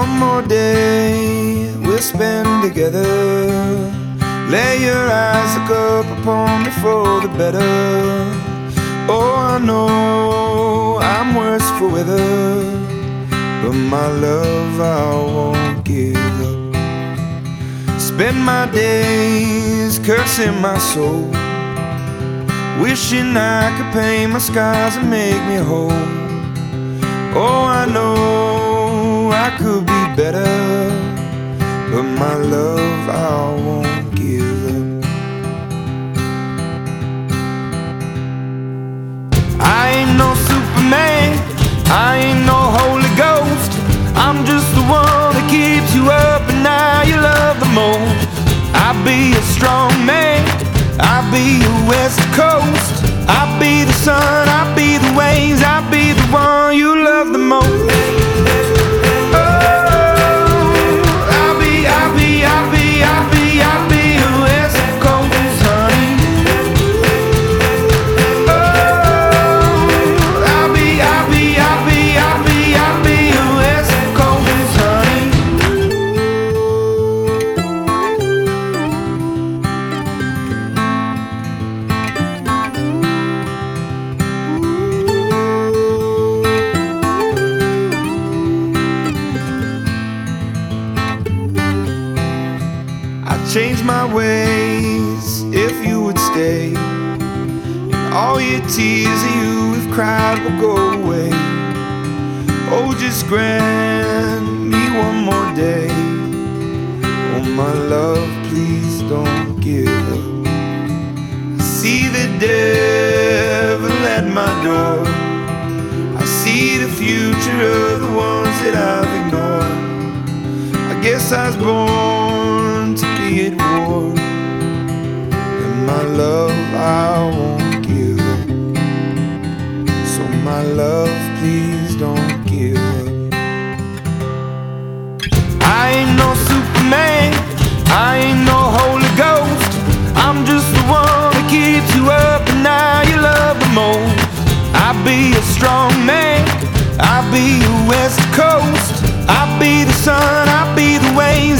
One more day we'll spend together. Lay your eyes look up upon me for the better. Oh, I know I'm worse for weather, but my love I won't give up. Spend my days cursing my soul, wishing I could paint my scars and make me whole. Oh, I know I could be better, but my love I won't give up. I ain't no Superman, I ain't no Holy Ghost. I'm just the one that keeps you up and now you love the most. I'll be a strong man, I'll be your West Coast. I'll be the sun, I'll be the waves, I'll be the one you change my ways if you would stay. All your tears that you have cried will go away. Oh, just grant me one more day. Oh, my love, please don't give up. I see the devil at my door. I see the future of the ones that I've ignored. I guess I was born strong man. I'll be the West Coast. I'll be the sun. I'll be the wave.